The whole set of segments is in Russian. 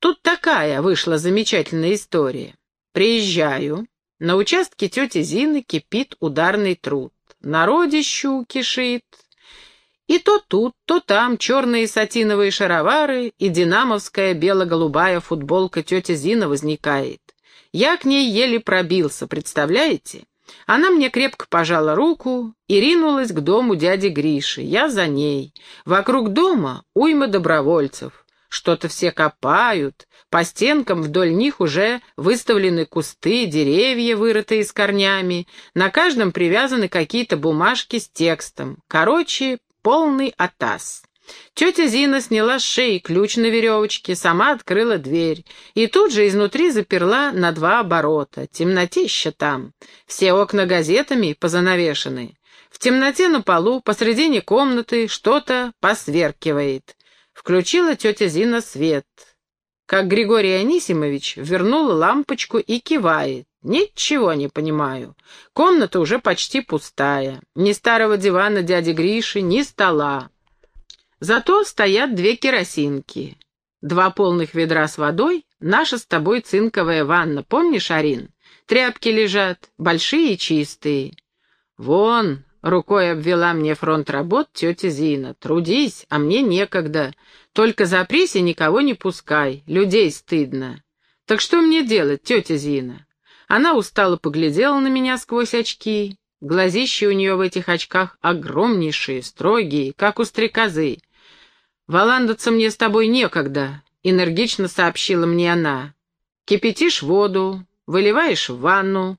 Тут такая вышла замечательная история. Приезжаю, на участке тети Зины кипит ударный труд. Народищу кишит. И то тут, то там черные сатиновые шаровары и динамовская бело-голубая футболка тети Зина возникает. Я к ней еле пробился, представляете? Она мне крепко пожала руку и ринулась к дому дяди Гриши. Я за ней. Вокруг дома уйма добровольцев. Что-то все копают. По стенкам вдоль них уже выставлены кусты, деревья, вырытые с корнями. На каждом привязаны какие-то бумажки с текстом. Короче, полный атас. Тетя Зина сняла с шеи ключ на веревочке, сама открыла дверь и тут же изнутри заперла на два оборота. Темнотища там. Все окна газетами позанавешены. В темноте на полу, посредине комнаты, что-то посверкивает. Включила тетя Зина свет. Как Григорий Анисимович вернул лампочку и кивает. Ничего не понимаю. Комната уже почти пустая. Ни старого дивана дяди Гриши, ни стола. Зато стоят две керосинки. Два полных ведра с водой, наша с тобой цинковая ванна, помнишь, Арин? Тряпки лежат, большие и чистые. Вон, рукой обвела мне фронт работ тетя Зина. Трудись, а мне некогда. Только запрись и никого не пускай, людей стыдно. Так что мне делать, тетя Зина? Она устало поглядела на меня сквозь очки. Глазища у нее в этих очках огромнейшие, строгие, как у стрекозы. «Валандаться мне с тобой некогда», — энергично сообщила мне она. «Кипятишь воду, выливаешь в ванну,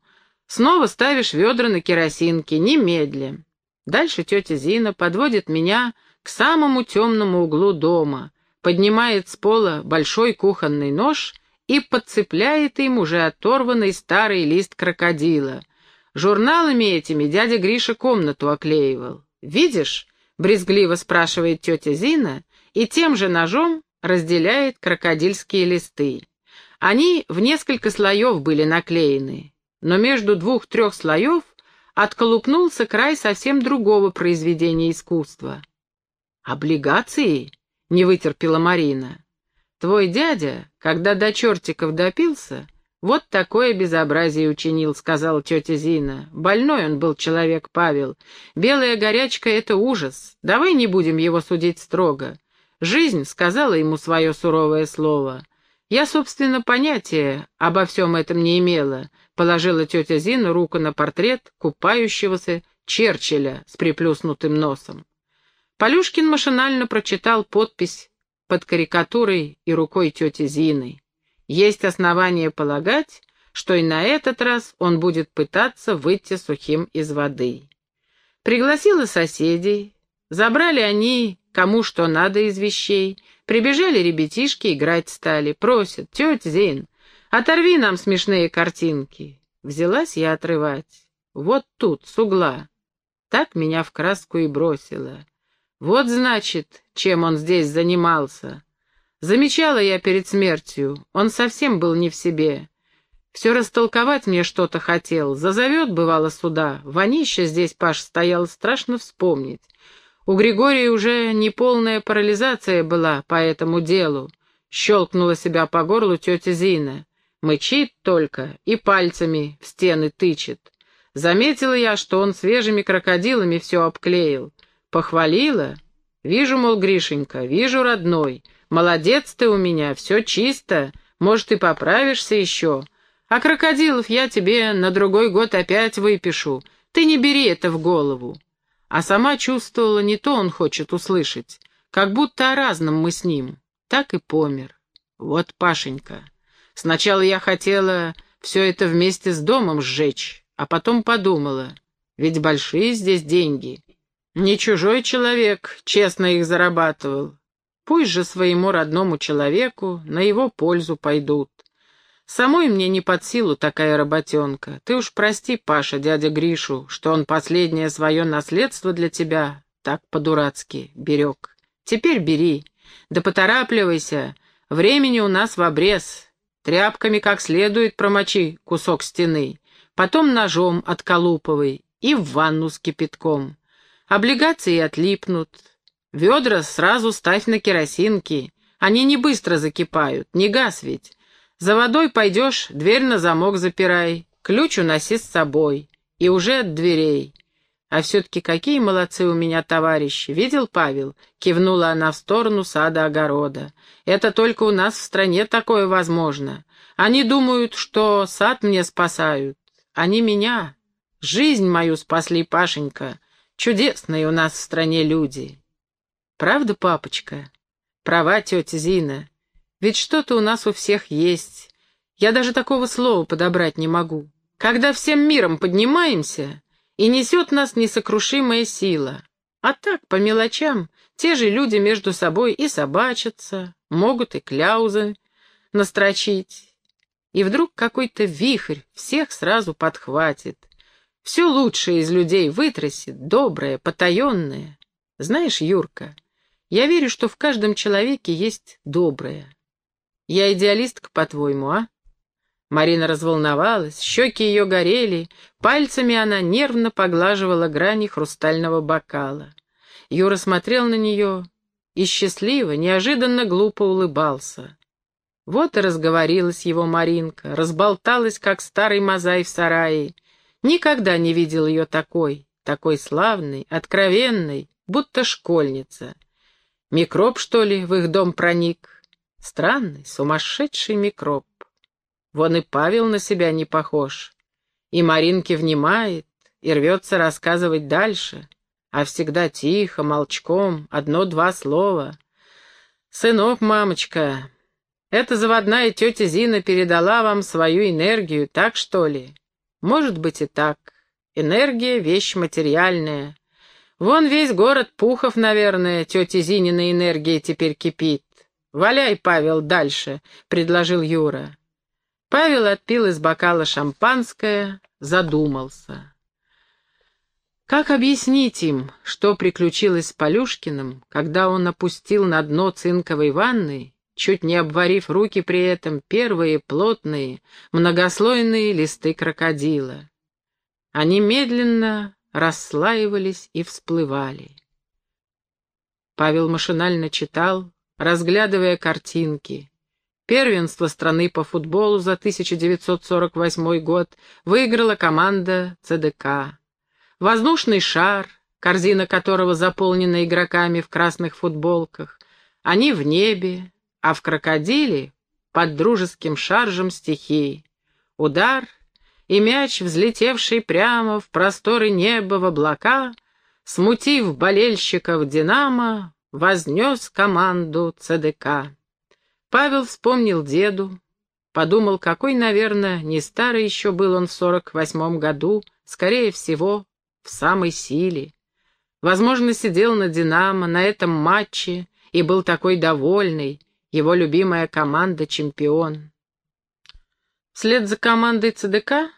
снова ставишь ведра на керосинке, немедля». Дальше тетя Зина подводит меня к самому темному углу дома, поднимает с пола большой кухонный нож и подцепляет им уже оторванный старый лист крокодила. Журналами этими дядя Гриша комнату оклеивал. «Видишь?» — брезгливо спрашивает тетя Зина и тем же ножом разделяет крокодильские листы. Они в несколько слоев были наклеены, но между двух-трех слоев отколупнулся край совсем другого произведения искусства. «Облигации?» — не вытерпела Марина. «Твой дядя, когда до чертиков допился, вот такое безобразие учинил», — сказала тетя Зина. «Больной он был человек, Павел. Белая горячка — это ужас. Давай не будем его судить строго. Жизнь сказала ему свое суровое слово. Я, собственно, понятия обо всем этом не имела, положила тетя Зина руку на портрет купающегося Черчилля с приплюснутым носом. Полюшкин машинально прочитал подпись под карикатурой и рукой тети Зины. Есть основания полагать, что и на этот раз он будет пытаться выйти сухим из воды. Пригласила соседей, забрали они кому что надо из вещей. Прибежали ребятишки, играть стали. Просят, тетя Зин, оторви нам смешные картинки. Взялась я отрывать. Вот тут, с угла. Так меня в краску и бросило. Вот, значит, чем он здесь занимался. Замечала я перед смертью, он совсем был не в себе. Все растолковать мне что-то хотел. Зазовет, бывало, сюда. Вонища здесь, Паш, стоял, страшно вспомнить. У Григория уже неполная парализация была по этому делу. Щелкнула себя по горлу тетя Зина. Мычит только и пальцами в стены тычет. Заметила я, что он свежими крокодилами все обклеил. Похвалила. Вижу, мол, Гришенька, вижу, родной. Молодец ты у меня, все чисто. Может, и поправишься еще. А крокодилов я тебе на другой год опять выпишу. Ты не бери это в голову а сама чувствовала, не то он хочет услышать, как будто о разном мы с ним. Так и помер. Вот Пашенька. Сначала я хотела все это вместе с домом сжечь, а потом подумала, ведь большие здесь деньги. Не чужой человек честно их зарабатывал. Пусть же своему родному человеку на его пользу пойдут. Самой мне не под силу такая работенка. Ты уж прости, Паша, дядя Гришу, что он последнее свое наследство для тебя так по-дурацки берег. Теперь бери. Да поторапливайся. Времени у нас в обрез. Тряпками как следует промочи кусок стены. Потом ножом отколуповый и в ванну с кипятком. Облигации отлипнут. Ведра сразу ставь на керосинки. Они не быстро закипают, не газ ведь. За водой пойдешь, дверь на замок запирай, ключ уноси с собой. И уже от дверей. А все-таки какие молодцы у меня товарищи. Видел, Павел? Кивнула она в сторону сада-огорода. Это только у нас в стране такое возможно. Они думают, что сад мне спасают. Они меня. Жизнь мою спасли, Пашенька. Чудесные у нас в стране люди. Правда, папочка? Права, тетя Зина. Ведь что-то у нас у всех есть. Я даже такого слова подобрать не могу. Когда всем миром поднимаемся, и несет нас несокрушимая сила. А так, по мелочам, те же люди между собой и собачатся, могут и кляузы настрочить. И вдруг какой-то вихрь всех сразу подхватит. Все лучшее из людей вытрясет, доброе, потаенное. Знаешь, Юрка, я верю, что в каждом человеке есть доброе. Я идеалистка, по-твоему, а? Марина разволновалась, щеки ее горели, пальцами она нервно поглаживала грани хрустального бокала. Юра смотрел на нее и счастливо, неожиданно глупо улыбался. Вот и разговорилась его Маринка, разболталась, как старый мозай в сарае. Никогда не видел ее такой, такой славной, откровенной, будто школьница. Микроб, что ли, в их дом проник? Странный, сумасшедший микроб. Вон и Павел на себя не похож. И Маринке внимает, и рвется рассказывать дальше, а всегда тихо, молчком, одно-два слова. «Сынок, мамочка, эта заводная тетя Зина передала вам свою энергию, так что ли?» «Может быть и так. Энергия — вещь материальная. Вон весь город Пухов, наверное, тетя Зинина энергия теперь кипит. Валяй, Павел, дальше», — предложил Юра. Павел отпил из бокала шампанское, задумался. Как объяснить им, что приключилось с Полюшкиным, когда он опустил на дно цинковой ванны, чуть не обварив руки при этом первые плотные, многослойные листы крокодила? Они медленно расслаивались и всплывали. Павел машинально читал, разглядывая картинки, Первенство страны по футболу за 1948 год выиграла команда ЦДК. Воздушный шар, корзина которого заполнена игроками в красных футболках, они в небе, а в крокодиле под дружеским шаржем стихий. Удар и мяч, взлетевший прямо в просторы неба в облака, смутив болельщиков «Динамо», вознес команду ЦДК. Павел вспомнил деду, подумал, какой, наверное, не старый еще был он в сорок восьмом году, скорее всего, в самой силе. Возможно, сидел на «Динамо», на этом матче, и был такой довольный, его любимая команда чемпион. Вслед за командой ЦДК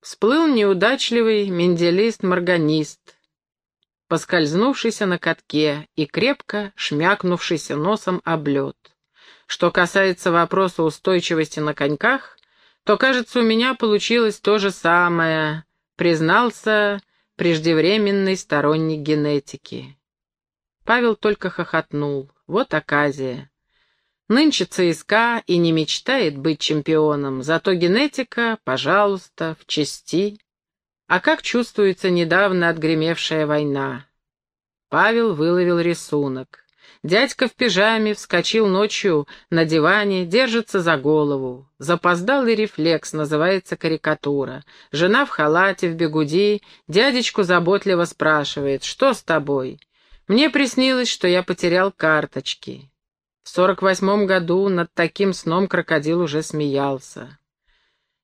всплыл неудачливый менделист-морганист, поскользнувшийся на катке и крепко шмякнувшийся носом об лед. Что касается вопроса устойчивости на коньках, то, кажется, у меня получилось то же самое, признался преждевременный сторонник генетики. Павел только хохотнул. Вот оказия. Нынче ЦСКА и не мечтает быть чемпионом, зато генетика, пожалуйста, в чести. А как чувствуется недавно отгремевшая война? Павел выловил рисунок. Дядька в пижаме вскочил ночью на диване, держится за голову. Запоздалый рефлекс, называется карикатура. Жена в халате, в бегуди, дядечку заботливо спрашивает, что с тобой? Мне приснилось, что я потерял карточки. В сорок восьмом году над таким сном крокодил уже смеялся.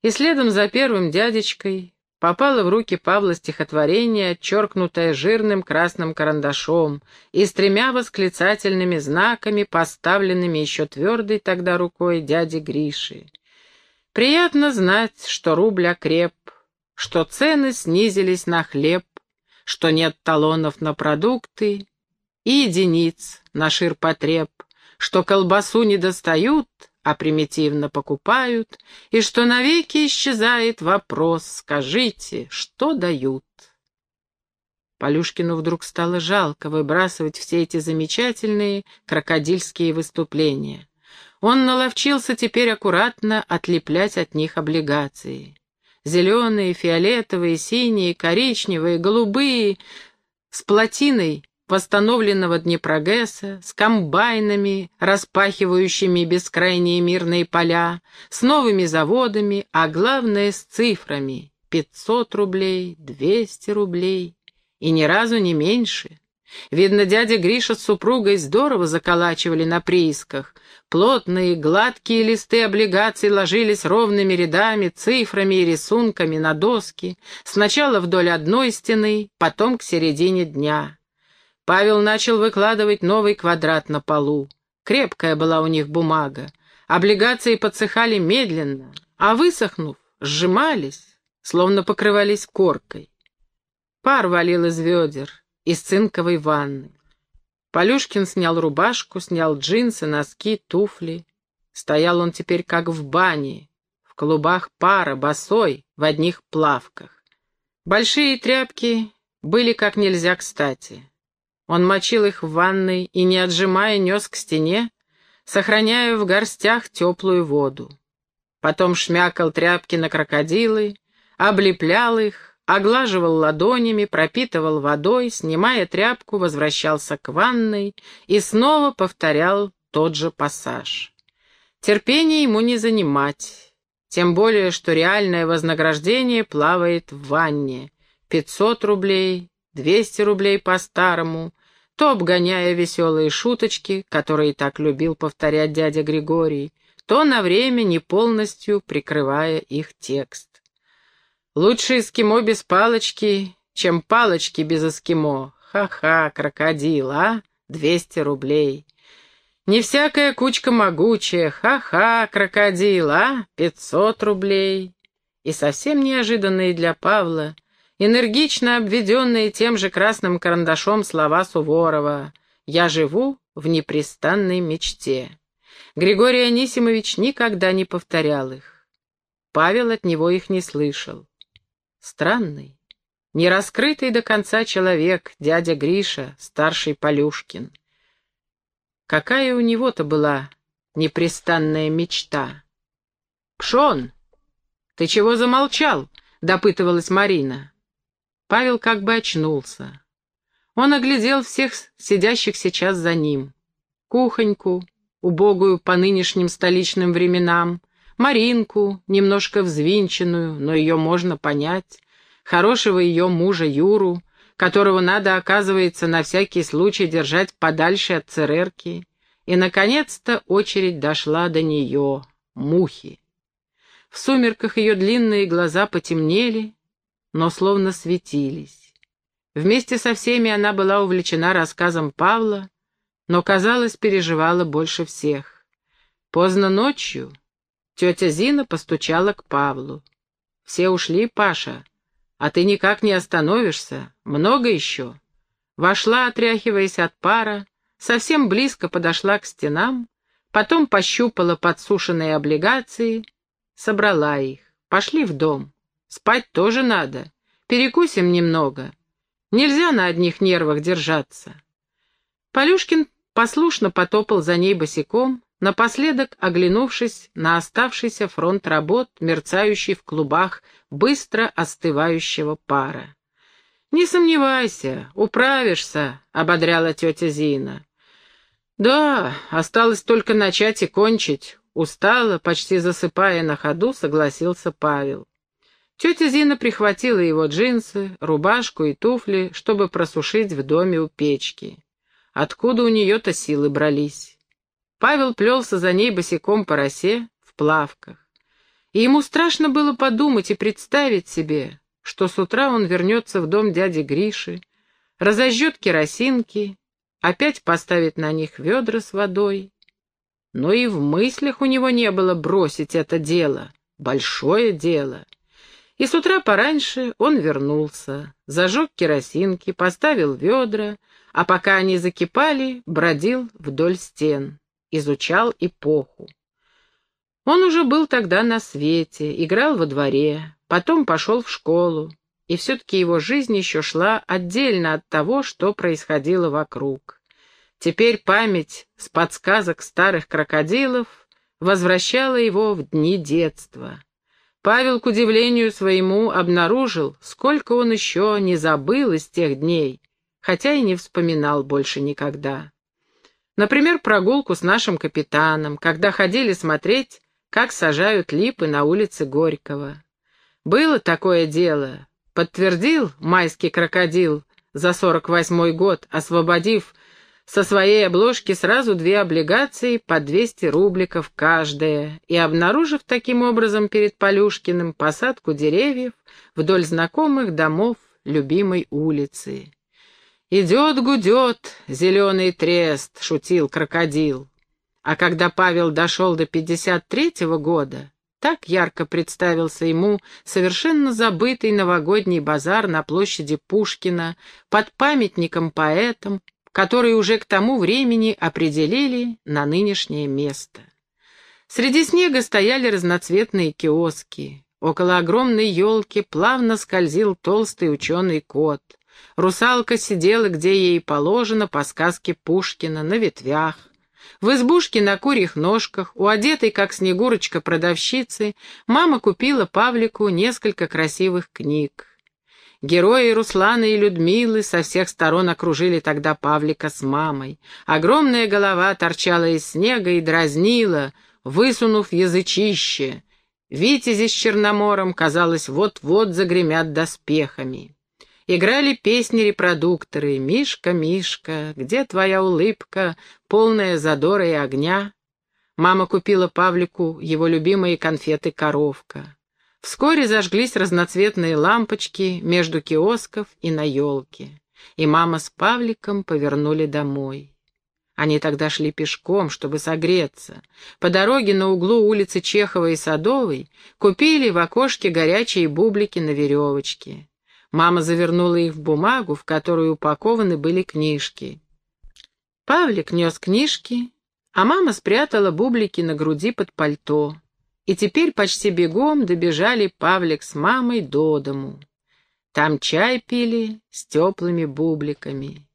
И следом за первым дядечкой попало в руки Павла стихотворение, отчеркнутое жирным красным карандашом и с тремя восклицательными знаками, поставленными еще твердой тогда рукой дяди Гриши. Приятно знать, что рубль окреп, что цены снизились на хлеб, что нет талонов на продукты и единиц на ширпотреб, что колбасу не достают, а примитивно покупают, и что навеки исчезает вопрос «Скажите, что дают?» Полюшкину вдруг стало жалко выбрасывать все эти замечательные крокодильские выступления. Он наловчился теперь аккуратно отлеплять от них облигации. Зеленые, фиолетовые, синие, коричневые, голубые, с плотиной восстановленного Днепрогесса, с комбайнами, распахивающими бескрайние мирные поля, с новыми заводами, а главное с цифрами — пятьсот рублей, двести рублей и ни разу не меньше. Видно, дядя Гриша с супругой здорово заколачивали на приисках. Плотные, гладкие листы облигаций ложились ровными рядами, цифрами и рисунками на доски, сначала вдоль одной стены, потом к середине дня. Павел начал выкладывать новый квадрат на полу. Крепкая была у них бумага. Облигации подсыхали медленно, а высохнув, сжимались, словно покрывались коркой. Пар валил из ведер, из цинковой ванны. Полюшкин снял рубашку, снял джинсы, носки, туфли. Стоял он теперь как в бане, в клубах пара, босой, в одних плавках. Большие тряпки были как нельзя кстати. Он мочил их в ванной и, не отжимая, нес к стене, сохраняя в горстях теплую воду. Потом шмякал тряпки на крокодилы, облеплял их, оглаживал ладонями, пропитывал водой, снимая тряпку, возвращался к ванной и снова повторял тот же пассаж. Терпение ему не занимать, тем более, что реальное вознаграждение плавает в ванне. Пятьсот рублей, двести рублей по-старому, то обгоняя веселые шуточки, которые так любил повторять дядя Григорий, то на время не полностью прикрывая их текст. Лучше эскимо без палочки, чем палочки без эскимо. Ха-ха, крокодил, а? Двести рублей. Не всякая кучка могучая. Ха-ха, крокодил, а? Пятьсот рублей. И совсем неожиданные для Павла, энергично обведенные тем же красным карандашом слова Суворова «Я живу в непрестанной мечте». Григорий Анисимович никогда не повторял их. Павел от него их не слышал. Странный, нераскрытый до конца человек, дядя Гриша, старший Полюшкин. Какая у него-то была непрестанная мечта? «Пшон, ты чего замолчал?» — допытывалась Марина. Павел как бы очнулся. Он оглядел всех сидящих сейчас за ним. Кухоньку, убогую по нынешним столичным временам, Маринку, немножко взвинченную, но ее можно понять, хорошего ее мужа Юру, которого надо, оказывается, на всякий случай держать подальше от церерки, и, наконец-то, очередь дошла до нее, мухи. В сумерках ее длинные глаза потемнели, но словно светились. Вместе со всеми она была увлечена рассказом Павла, но, казалось, переживала больше всех. Поздно ночью Тетя Зина постучала к Павлу. «Все ушли, Паша, а ты никак не остановишься. Много еще?» Вошла, отряхиваясь от пара, совсем близко подошла к стенам, потом пощупала подсушенные облигации, собрала их. «Пошли в дом. Спать тоже надо. Перекусим немного. Нельзя на одних нервах держаться». Полюшкин послушно потопал за ней босиком, напоследок оглянувшись на оставшийся фронт работ, мерцающий в клубах быстро остывающего пара. «Не сомневайся, управишься», — ободряла тетя Зина. «Да, осталось только начать и кончить», — устало, почти засыпая на ходу, согласился Павел. Тетя Зина прихватила его джинсы, рубашку и туфли, чтобы просушить в доме у печки. Откуда у нее-то силы брались? Павел плелся за ней босиком по росе в плавках. И ему страшно было подумать и представить себе, что с утра он вернется в дом дяди Гриши, разожжет керосинки, опять поставит на них ведра с водой. Но и в мыслях у него не было бросить это дело, большое дело. И с утра пораньше он вернулся, зажег керосинки, поставил ведра, а пока они закипали, бродил вдоль стен изучал эпоху. Он уже был тогда на свете, играл во дворе, потом пошел в школу. и все-таки его жизнь еще шла отдельно от того, что происходило вокруг. Теперь память с подсказок старых крокодилов возвращала его в дни детства. Павел, к удивлению своему, обнаружил, сколько он еще не забыл из тех дней, хотя и не вспоминал больше никогда. Например, прогулку с нашим капитаном, когда ходили смотреть, как сажают липы на улице Горького. Было такое дело, подтвердил майский крокодил за 48-й год, освободив со своей обложки сразу две облигации по 200 рубликов каждая и обнаружив таким образом перед Полюшкиным посадку деревьев вдоль знакомых домов любимой улицы. «Идет, гудет, зеленый трест», — шутил крокодил. А когда Павел дошел до 53-го года, так ярко представился ему совершенно забытый новогодний базар на площади Пушкина под памятником поэтам, которые уже к тому времени определили на нынешнее место. Среди снега стояли разноцветные киоски. Около огромной елки плавно скользил толстый ученый кот. Русалка сидела, где ей положено, по сказке Пушкина, на ветвях. В избушке на курьих ножках, у одетой, как снегурочка, продавщицы, мама купила Павлику несколько красивых книг. Герои Руслана и Людмилы со всех сторон окружили тогда Павлика с мамой. Огромная голова торчала из снега и дразнила, высунув язычище. Витязи с Черномором, казалось, вот-вот загремят доспехами. Играли песни-репродукторы «Мишка, Мишка, где твоя улыбка, полная задора и огня?» Мама купила Павлику его любимые конфеты «Коровка». Вскоре зажглись разноцветные лампочки между киосков и на елке, и мама с Павликом повернули домой. Они тогда шли пешком, чтобы согреться. По дороге на углу улицы Чехова и Садовой купили в окошке горячие бублики на веревочке. Мама завернула их в бумагу, в которую упакованы были книжки. Павлик нес книжки, а мама спрятала бублики на груди под пальто и теперь почти бегом добежали Павлик с мамой до дому. Там чай пили с теплыми бубликами.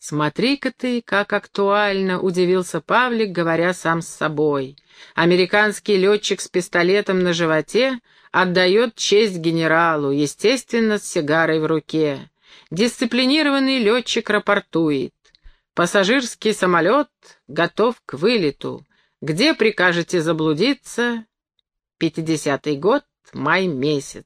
«Смотри-ка ты, как актуально!» — удивился Павлик, говоря сам с собой. «Американский летчик с пистолетом на животе отдает честь генералу, естественно, с сигарой в руке. Дисциплинированный летчик рапортует. Пассажирский самолет готов к вылету. Где прикажете заблудиться, Пятидесятый год, май месяц.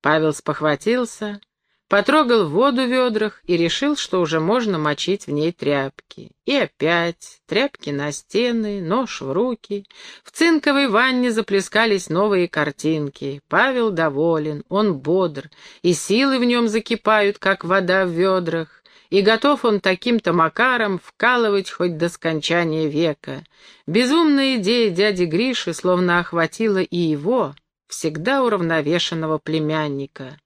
Павел спохватился, потрогал воду в ведрах и решил, что уже можно мочить в ней тряпки. И опять тряпки на стены, нож в руки. В цинковой ванне заплескались новые картинки. Павел доволен, он бодр, и силы в нем закипают, как вода в ведрах и готов он таким-то макаром вкалывать хоть до скончания века. Безумная идея дяди Гриши словно охватила и его, всегда уравновешенного племянника.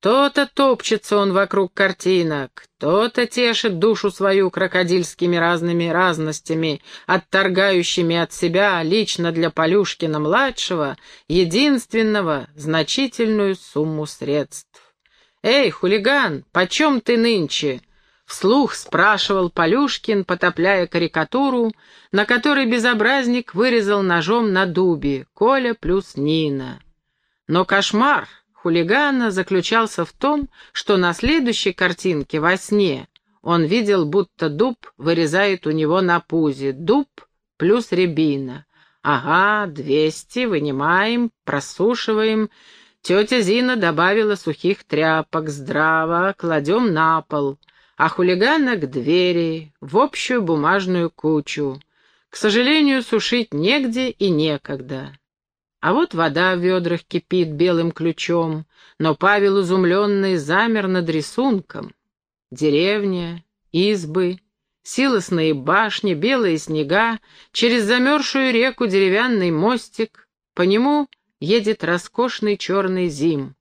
То-то топчется он вокруг картинок, то-то тешит душу свою крокодильскими разными разностями, отторгающими от себя лично для Полюшкина-младшего единственного значительную сумму средств. «Эй, хулиган, почем ты нынче?» Вслух спрашивал Полюшкин, потопляя карикатуру, на которой безобразник вырезал ножом на дубе «Коля плюс Нина». Но кошмар хулигана заключался в том, что на следующей картинке во сне он видел, будто дуб вырезает у него на пузе дуб плюс рябина. Ага, двести, вынимаем, просушиваем. Тетя Зина добавила сухих тряпок, здраво, кладем на пол а хулигана к двери, в общую бумажную кучу. К сожалению, сушить негде и некогда. А вот вода в ведрах кипит белым ключом, но Павел, изумленный, замер над рисунком. Деревня, избы, силосные башни, белые снега, через замерзшую реку деревянный мостик, по нему едет роскошный черный зим.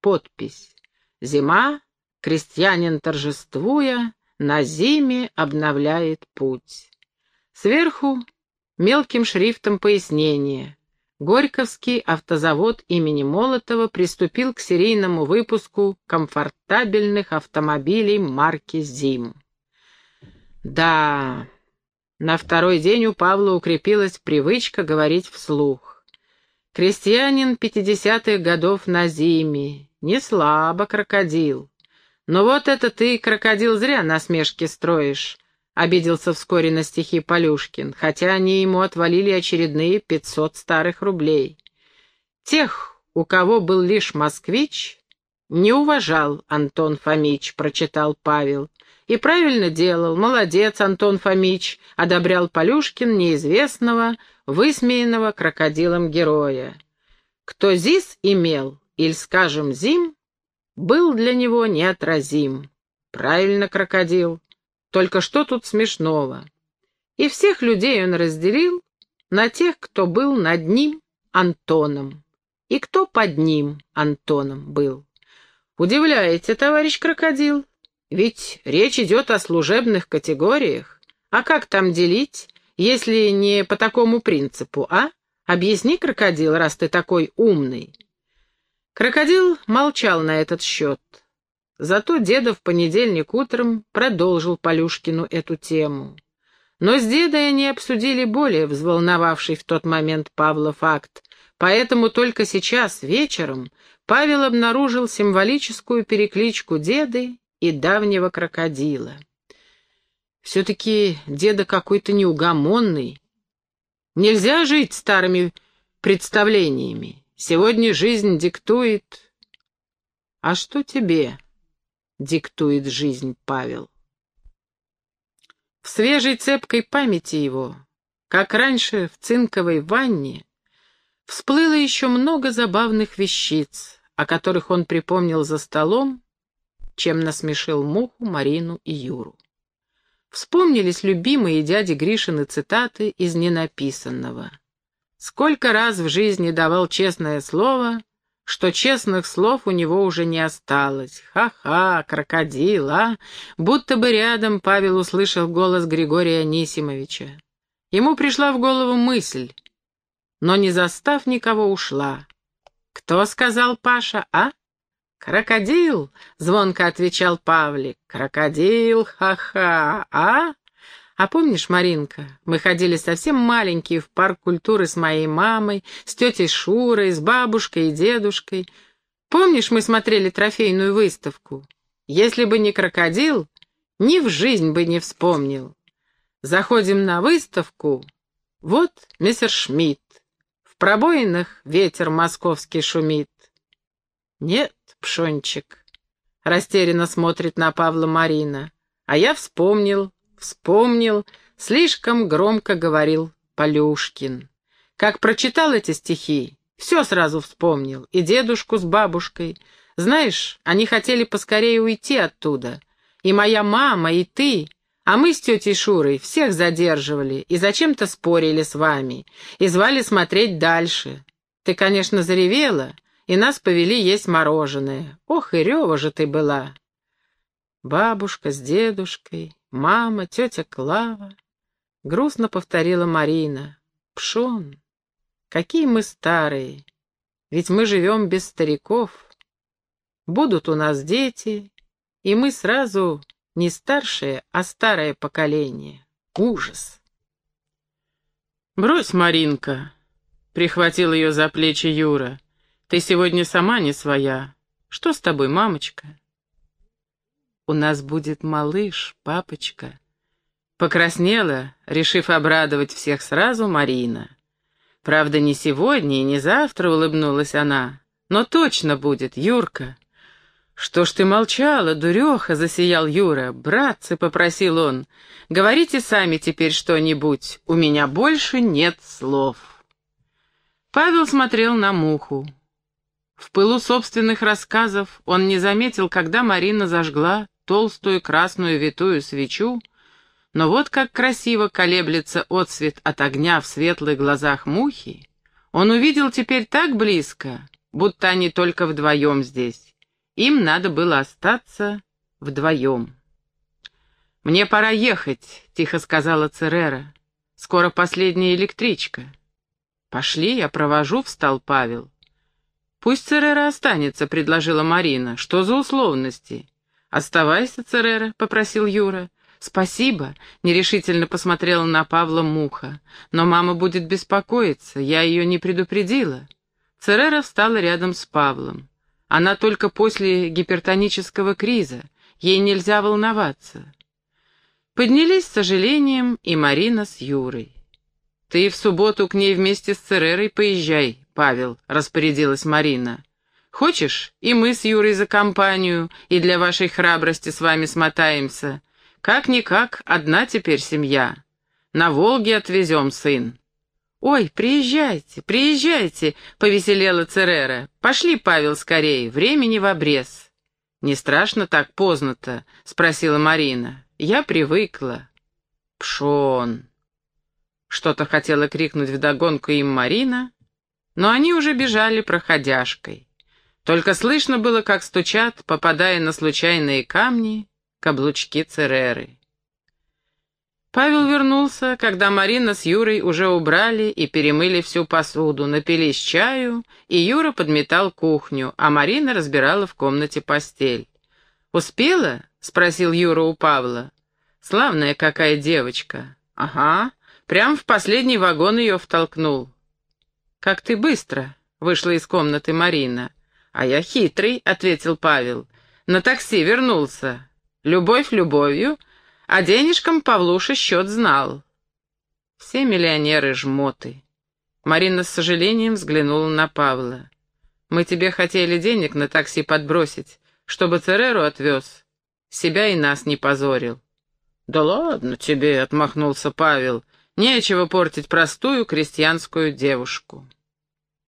Подпись. Зима Крестьянин, торжествуя, на зиме обновляет путь. Сверху мелким шрифтом пояснение. Горьковский автозавод имени Молотова приступил к серийному выпуску комфортабельных автомобилей марки «Зим». Да, на второй день у Павла укрепилась привычка говорить вслух. Крестьянин пятидесятых годов на зиме, не слабо крокодил. Но вот это ты, крокодил, зря насмешки строишь. Обиделся вскоре на стихи Полюшкин, хотя они ему отвалили очередные пятьсот старых рублей. Тех, у кого был лишь москвич, не уважал Антон Фомич, прочитал Павел. И правильно делал, молодец, Антон Фомич, одобрял Полюшкин неизвестного, высмеянного крокодилом героя. Кто ЗИС имел, или, скажем, ЗИМ, был для него неотразим. Правильно, крокодил. Только что тут смешного? И всех людей он разделил на тех, кто был над ним Антоном, и кто под ним Антоном был. Удивляете, товарищ крокодил? Ведь речь идет о служебных категориях. А как там делить, если не по такому принципу, а? Объясни, крокодил, раз ты такой умный. Крокодил молчал на этот счет. Зато деда в понедельник утром продолжил Полюшкину эту тему. Но с дедой они обсудили более взволновавший в тот момент Павла факт, поэтому только сейчас, вечером, Павел обнаружил символическую перекличку деды и давнего крокодила. Все-таки деда какой-то неугомонный. Нельзя жить старыми представлениями. Сегодня жизнь диктует... А что тебе? диктует жизнь Павел. В свежей цепкой памяти его, как раньше в цинковой ванне, всплыло еще много забавных вещиц, о которых он припомнил за столом, чем насмешил Муху, Марину и Юру. Вспомнились любимые дяди Гришины цитаты из ненаписанного. «Сколько раз в жизни давал честное слово, что честных слов у него уже не осталось. Ха-ха, крокодил, а? Будто бы рядом Павел услышал голос Григория Анисимовича. Ему пришла в голову мысль, но не застав никого ушла. «Кто сказал Паша, а?» «Крокодил!» — звонко отвечал Павлик. «Крокодил, ха-ха, а?» А помнишь, Маринка, мы ходили совсем маленькие в парк культуры с моей мамой, с тетей Шурой, с бабушкой и дедушкой. Помнишь, мы смотрели трофейную выставку? Если бы не крокодил, ни в жизнь бы не вспомнил. Заходим на выставку. Вот мистер Шмидт. В пробоинах ветер московский шумит. Нет, Пшончик. Растерянно смотрит на Павла Марина. А я вспомнил, Вспомнил, слишком громко говорил Полюшкин. Как прочитал эти стихи, все сразу вспомнил, и дедушку с бабушкой. Знаешь, они хотели поскорее уйти оттуда. И моя мама, и ты, а мы с тетей Шурой всех задерживали и зачем-то спорили с вами, и звали смотреть дальше. Ты, конечно, заревела, и нас повели есть мороженое. Ох, и рева же ты была. Бабушка с дедушкой, мама, тетя Клава. Грустно повторила Марина. Пшон, какие мы старые, ведь мы живем без стариков. Будут у нас дети, и мы сразу не старшее, а старое поколение. Ужас. «Брось, Маринка», — прихватил ее за плечи Юра. «Ты сегодня сама не своя. Что с тобой, мамочка?» «У нас будет малыш, папочка». Покраснела, решив обрадовать всех сразу, Марина. Правда, не сегодня и не завтра улыбнулась она, но точно будет, Юрка. «Что ж ты молчала, дуреха?» — засиял Юра. «Братцы», — попросил он, — «говорите сами теперь что-нибудь, у меня больше нет слов». Павел смотрел на муху. В пылу собственных рассказов он не заметил, когда Марина зажгла толстую красную витую свечу, но вот как красиво колеблется отсвет от огня в светлых глазах мухи, он увидел теперь так близко, будто они только вдвоем здесь. Им надо было остаться вдвоем. «Мне пора ехать», — тихо сказала Церера. «Скоро последняя электричка». «Пошли, я провожу», — встал Павел. «Пусть Церера останется», — предложила Марина. «Что за условности?» «Оставайся, Церера», — попросил Юра. «Спасибо», — нерешительно посмотрела на Павла Муха. «Но мама будет беспокоиться, я ее не предупредила». Церера встала рядом с Павлом. Она только после гипертонического криза, ей нельзя волноваться. Поднялись с сожалением и Марина с Юрой. «Ты в субботу к ней вместе с Церерой поезжай, Павел», — распорядилась Марина. «Хочешь, и мы с Юрой за компанию, и для вашей храбрости с вами смотаемся. Как-никак, одна теперь семья. На Волге отвезем, сын». «Ой, приезжайте, приезжайте», — повеселела Церера. «Пошли, Павел, скорее, времени в обрез». «Не страшно так поздно-то?» — спросила Марина. «Я привыкла». «Пшон!» Что-то хотела крикнуть вдогонку им Марина, но они уже бежали проходяшкой. Только слышно было, как стучат, попадая на случайные камни, каблучки Цереры. Павел вернулся, когда Марина с Юрой уже убрали и перемыли всю посуду, напились чаю, и Юра подметал кухню, а Марина разбирала в комнате постель. «Успела?» — спросил Юра у Павла. «Славная какая девочка». «Ага, прям в последний вагон ее втолкнул». «Как ты быстро!» — вышла из комнаты Марина. «А я хитрый», — ответил Павел. «На такси вернулся. Любовь любовью, а денежкам Павлуша счет знал. Все миллионеры жмоты. Марина с сожалением взглянула на Павла. Мы тебе хотели денег на такси подбросить, чтобы Цереру отвез. Себя и нас не позорил. «Да ладно тебе», — отмахнулся Павел, — «нечего портить простую крестьянскую девушку».